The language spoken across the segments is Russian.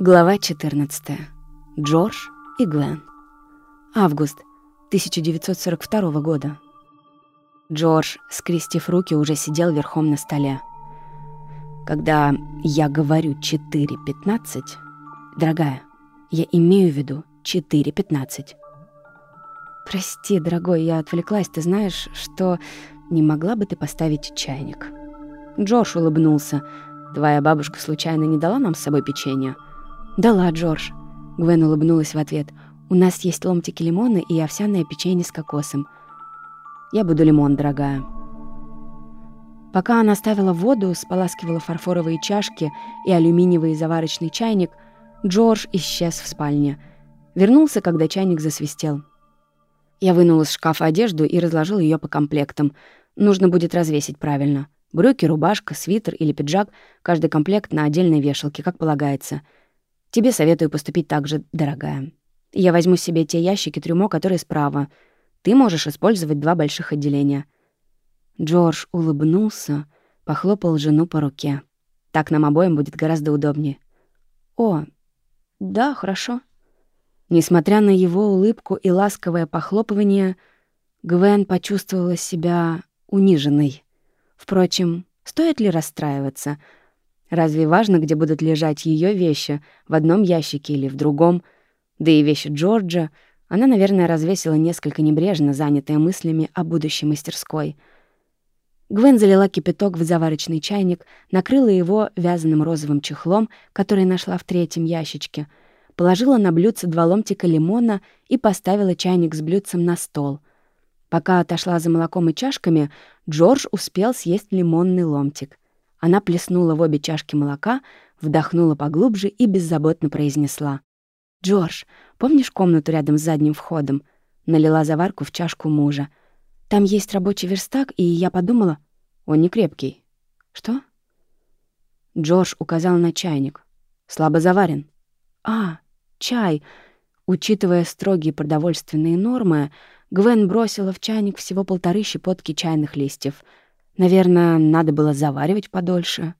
Глава 14. Джордж и Гвен. Август 1942 года. Джордж, скрестив руки, уже сидел верхом на столе. Когда я говорю 4.15, дорогая, я имею в виду 4.15. Прости, дорогой, я отвлеклась. Ты знаешь, что не могла бы ты поставить чайник? Джордж улыбнулся. Твоя бабушка случайно не дала нам с собой печенье? «Дала, Джордж». Гвен улыбнулась в ответ. «У нас есть ломтики лимона и овсяное печенье с кокосом. Я буду лимон, дорогая». Пока она ставила воду, споласкивала фарфоровые чашки и алюминиевый заварочный чайник, Джордж исчез в спальне. Вернулся, когда чайник засвистел. Я вынул из шкафа одежду и разложил ее по комплектам. Нужно будет развесить правильно. Брюки, рубашка, свитер или пиджак — каждый комплект на отдельной вешалке, как полагается — Тебе советую поступить так же, дорогая. Я возьму себе те ящики трюмо, которые справа. Ты можешь использовать два больших отделения». Джордж улыбнулся, похлопал жену по руке. «Так нам обоим будет гораздо удобнее». «О, да, хорошо». Несмотря на его улыбку и ласковое похлопывание, Гвен почувствовала себя униженной. Впрочем, стоит ли расстраиваться — Разве важно, где будут лежать ее вещи, в одном ящике или в другом? Да и вещи Джорджа она, наверное, развесила несколько небрежно, занятая мыслями о будущей мастерской. Гвен залила кипяток в заварочный чайник, накрыла его вязаным розовым чехлом, который нашла в третьем ящичке, положила на блюдце два ломтика лимона и поставила чайник с блюдцем на стол. Пока отошла за молоком и чашками, Джордж успел съесть лимонный ломтик — она плеснула в обе чашки молока, вдохнула поглубже и беззаботно произнесла. «Джордж, помнишь комнату рядом с задним входом?» Налила заварку в чашку мужа. «Там есть рабочий верстак, и я подумала...» «Он не крепкий». «Что?» Джордж указал на чайник. «Слабо заварен». «А, чай!» Учитывая строгие продовольственные нормы, Гвен бросила в чайник всего полторы щепотки чайных листьев — Наверное, надо было заваривать подольше.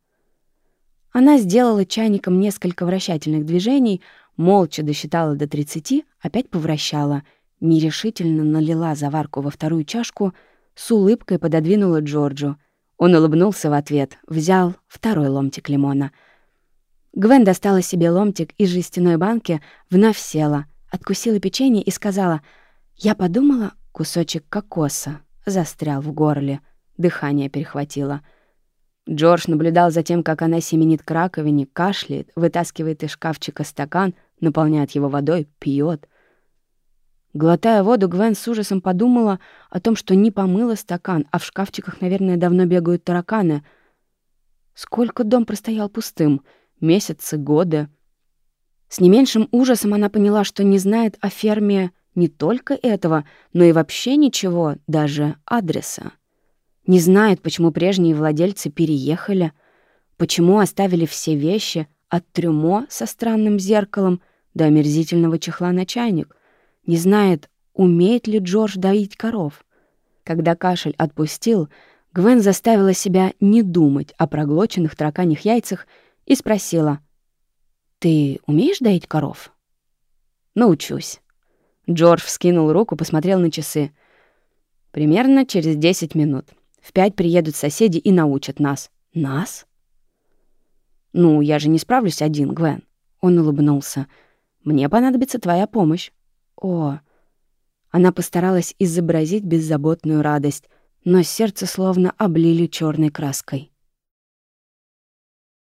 Она сделала чайником несколько вращательных движений, молча досчитала до 30, опять повращала, нерешительно налила заварку во вторую чашку, с улыбкой пододвинула Джорджу. Он улыбнулся в ответ, взял второй ломтик лимона. Гвен достала себе ломтик из жестяной банки, вновь села, откусила печенье и сказала, «Я подумала, кусочек кокоса застрял в горле». Дыхание перехватило. Джордж наблюдал за тем, как она семенит к раковине, кашляет, вытаскивает из шкафчика стакан, наполняет его водой, пьет. Глотая воду, Гвен с ужасом подумала о том, что не помыла стакан, а в шкафчиках, наверное, давно бегают тараканы. Сколько дом простоял пустым? Месяцы, годы. С не меньшим ужасом она поняла, что не знает о ферме не только этого, но и вообще ничего, даже адреса. Не знает, почему прежние владельцы переехали, почему оставили все вещи от трюмо со странным зеркалом до омерзительного чехла на чайник. Не знает, умеет ли Джордж доить коров. Когда кашель отпустил, Гвен заставила себя не думать о проглоченных тараканьих яйцах и спросила, «Ты умеешь доить коров?» «Научусь». Джордж вскинул руку, посмотрел на часы. «Примерно через десять минут. В пять приедут соседи и научат нас. Нас? Ну, я же не справлюсь один, Гвен. Он улыбнулся. Мне понадобится твоя помощь. О. Она постаралась изобразить беззаботную радость, но сердце словно облили черной краской.